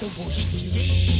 the me.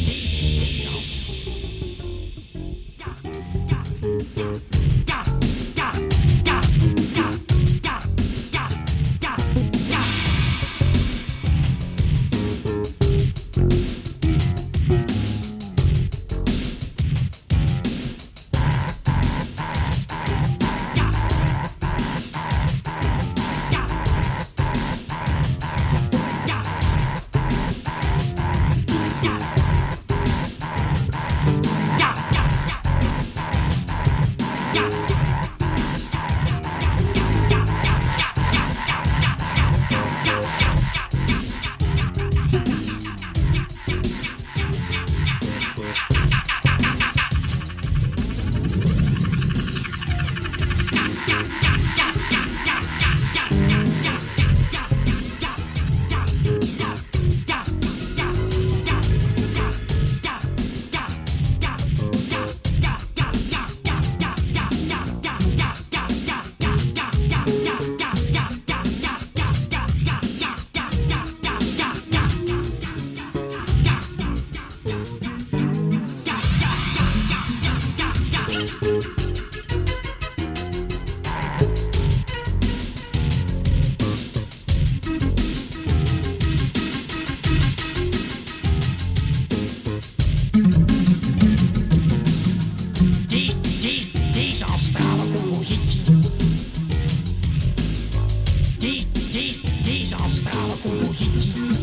D, D, D astrale compositie. D, D, astrale compositie.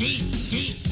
deep, deep.